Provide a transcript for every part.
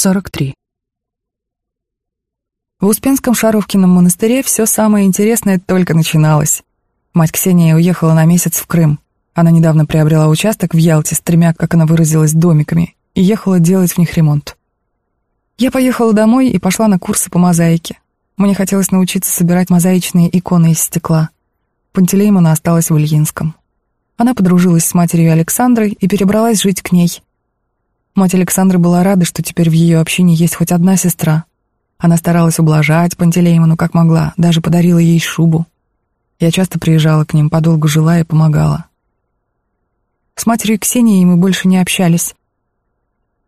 43. В Успенском Шаровкином монастыре все самое интересное только начиналось. Мать Ксения уехала на месяц в Крым. Она недавно приобрела участок в Ялте с тремя, как она выразилась, домиками и ехала делать в них ремонт. Я поехала домой и пошла на курсы по мозаике. Мне хотелось научиться собирать мозаичные иконы из стекла. Пантелеймона осталась в Ильинском. Она подружилась с матерью Александрой и перебралась жить к ней. Мать Александры была рада, что теперь в ее общине есть хоть одна сестра. Она старалась ублажать Пантелеймону как могла, даже подарила ей шубу. Я часто приезжала к ним, подолгу жила и помогала. С матерью Ксенией мы больше не общались.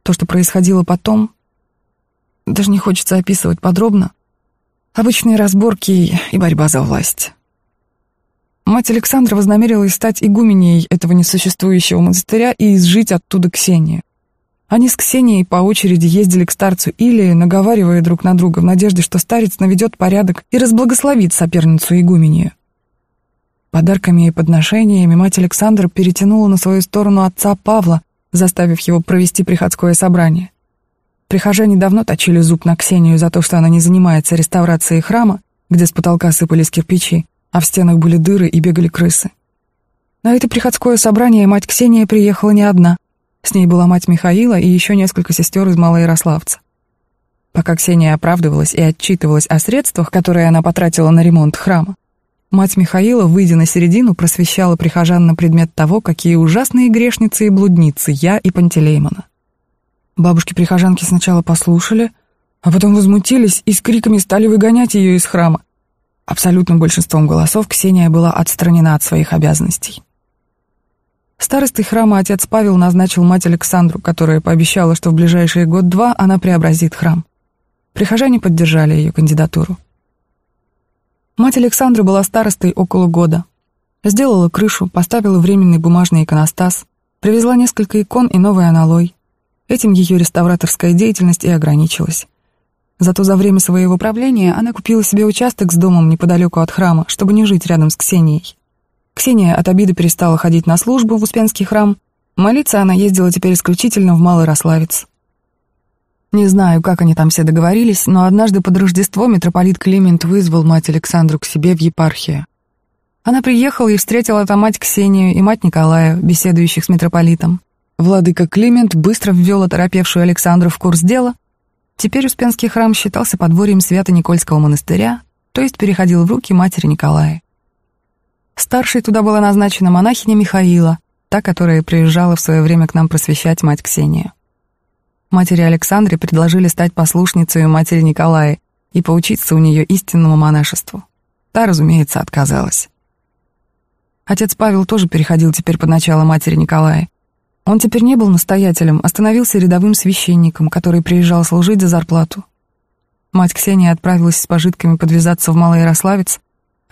То, что происходило потом, даже не хочется описывать подробно. Обычные разборки и борьба за власть. Мать Александра вознамерилась стать игуменей этого несуществующего монастыря и изжить оттуда Ксению. Они с Ксенией по очереди ездили к старцу Илии, наговаривая друг на друга в надежде, что старец наведет порядок и разблагословит соперницу игумению. Подарками и подношениями мать Александра перетянула на свою сторону отца Павла, заставив его провести приходское собрание. Прихожане давно точили зуб на Ксению за то, что она не занимается реставрацией храма, где с потолка сыпались кирпичи, а в стенах были дыры и бегали крысы. На это приходское собрание мать Ксения приехала не одна. С ней была мать Михаила и еще несколько сестер из Малоярославца. Пока Ксения оправдывалась и отчитывалась о средствах, которые она потратила на ремонт храма, мать Михаила, выйдя на середину, просвещала прихожан на предмет того, какие ужасные грешницы и блудницы я и Пантелеймона. Бабушки-прихожанки сначала послушали, а потом возмутились и с криками стали выгонять ее из храма. Абсолютным большинством голосов Ксения была отстранена от своих обязанностей. Старостой храма отец Павел назначил мать Александру, которая пообещала, что в ближайшие год-два она преобразит храм. Прихожане поддержали ее кандидатуру. Мать Александры была старостой около года. Сделала крышу, поставила временный бумажный иконостас, привезла несколько икон и новый аналой. Этим ее реставраторская деятельность и ограничилась. Зато за время своего правления она купила себе участок с домом неподалеку от храма, чтобы не жить рядом с Ксенией. Ксения от обиды перестала ходить на службу в Успенский храм. Молиться она ездила теперь исключительно в Малый Рославец. Не знаю, как они там все договорились, но однажды под Рождество митрополит Климент вызвал мать Александру к себе в епархию. Она приехала и встретила там мать Ксению и мать Николая, беседующих с митрополитом. Владыка Климент быстро ввел оторопевшую Александру в курс дела. Теперь Успенский храм считался подворьем Свято-Никольского монастыря, то есть переходил в руки матери Николая. Старшей туда была назначена монахиня Михаила, та, которая приезжала в свое время к нам просвещать мать Ксению. Матери Александре предложили стать послушницей у матери Николая и поучиться у нее истинному монашеству. Та, разумеется, отказалась. Отец Павел тоже переходил теперь под начало матери Николая, он теперь не был настоятелем, а становился рядовым священником, который приезжал служить за зарплату. Мать Ксения отправилась с пожитками подвязаться в Малоярославец.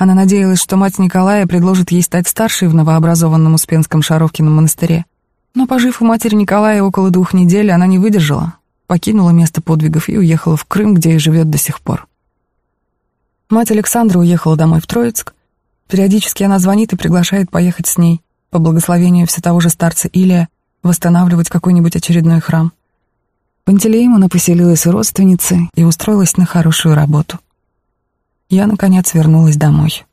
Она надеялась, что мать Николая предложит ей стать старшей в новообразованном Успенском Шаровкином монастыре. Но, пожив у матери Николая около двух недель, она не выдержала, покинула место подвигов и уехала в Крым, где и живет до сих пор. Мать Александра уехала домой в Троицк. Периодически она звонит и приглашает поехать с ней, по благословению все того же старца Илия, восстанавливать какой-нибудь очередной храм. Пантелеимона поселилась у родственницы и устроилась на хорошую работу. Я, наконец, вернулась домой.